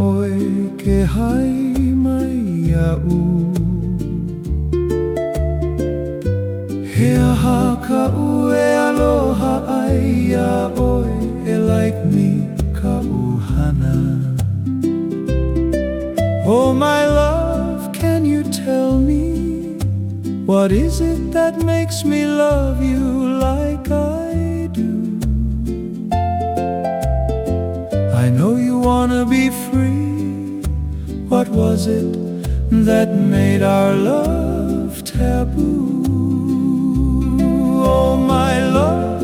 oe ke hai mai ia u. He aha ka ue aloha ai ia oe e like me ka uhana. Oh my love, can you tell me What is it that makes me love you like I wanna be free. What was it that made our love taboo? Oh, my love,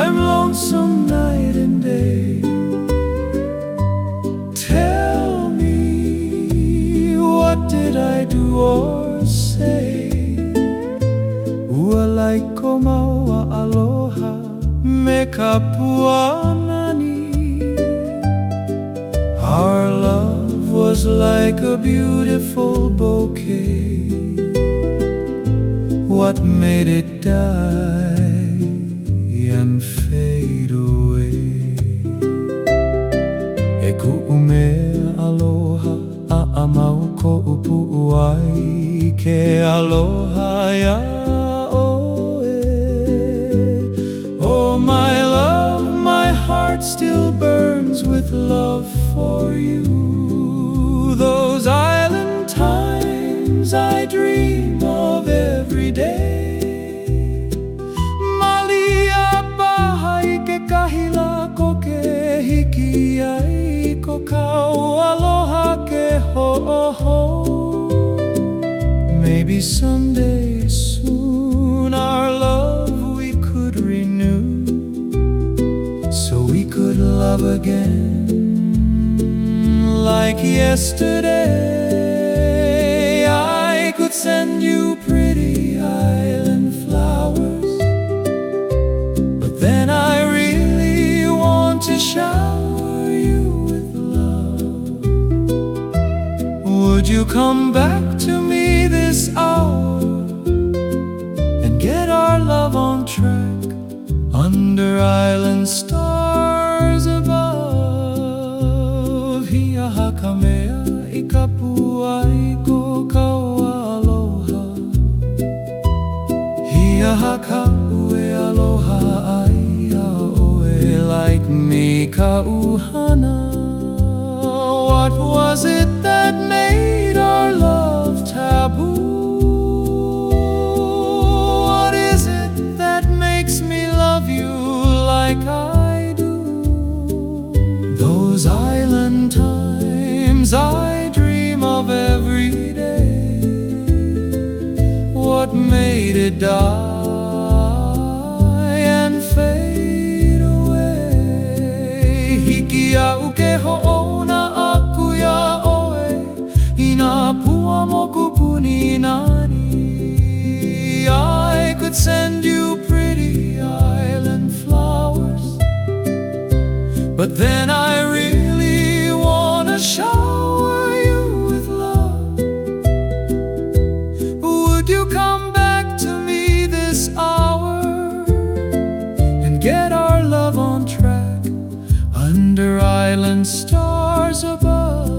I'm lonesome night and day. Tell me, what did I do or say? Ua laiko maua aloha me like a beautiful bouquet. What made it die and fade away? E ku'ume aloha a amau ko upu ai ke aloha ya oe. Oh my love, my heart still burns with love for you I dream of every day. Malia bahai ke kahila ko ke hiki aiko kau aloha ke ho ho. Maybe someday soon our love we could renew So we could love again like yesterday come back to me this hour And get our love on track Under island stars above. Hia hakamea i ka pua i ko aloha Hia haka ue aloha ai a oe like me ka uhana What was it that made like I do? Those island times I dream of every day. What made it die But then I really wanna shower you with love. Would you come back to me this hour And get our love on track Under island stars above?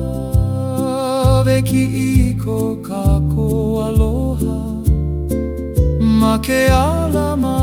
Eki iko kako aloha Ma ke aloha